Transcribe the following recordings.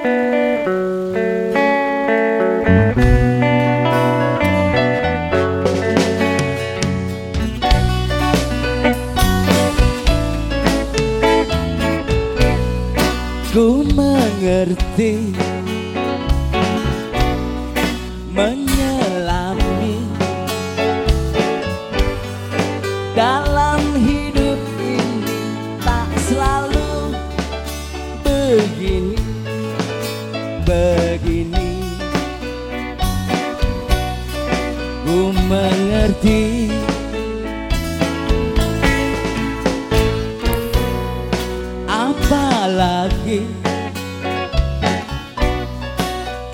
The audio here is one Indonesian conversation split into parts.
Ku mengerti Menyelami Dalam hidup Begini. Ku mengerti. Apalagi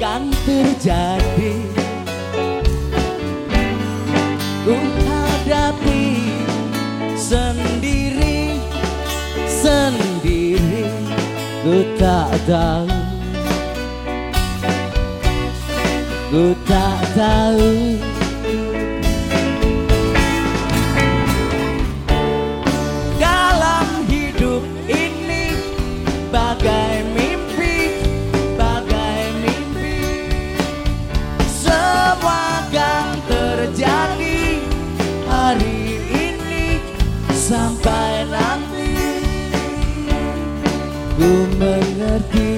kan terjadi ku hadapi sendiri sendiri ku tak tahu ku tak tahu dalam hidup ini bagai mimpi, bagai mimpi. Semua akan terjadi hari ini sampai nanti. Ku mengerti.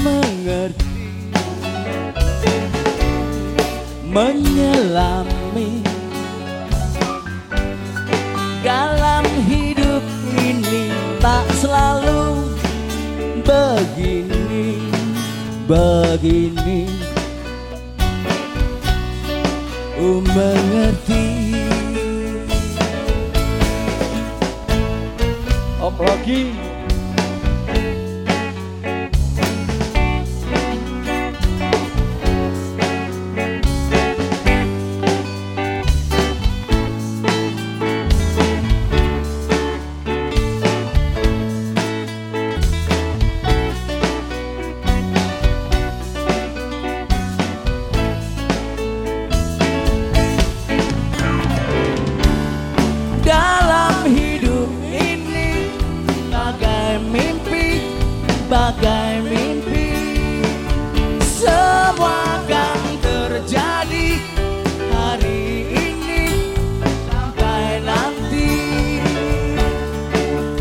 Mengerti. Menyelami dalam hidup ini tak selalu begini begini. Ku mengerti. Om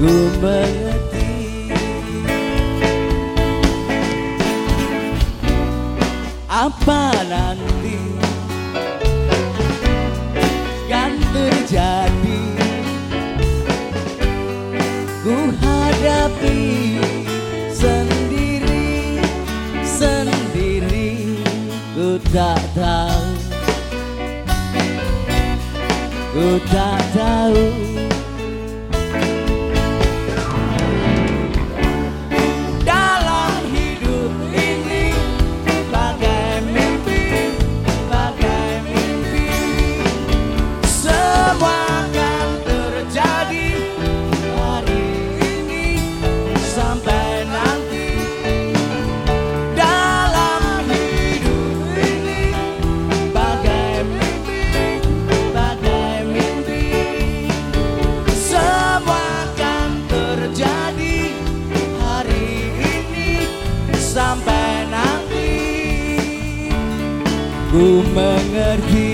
ku mengerti apa nanti kan terjadi? Ku hadapi sendiri Sendiri. Ku tak tahu. Ku tak tahu ku mengerti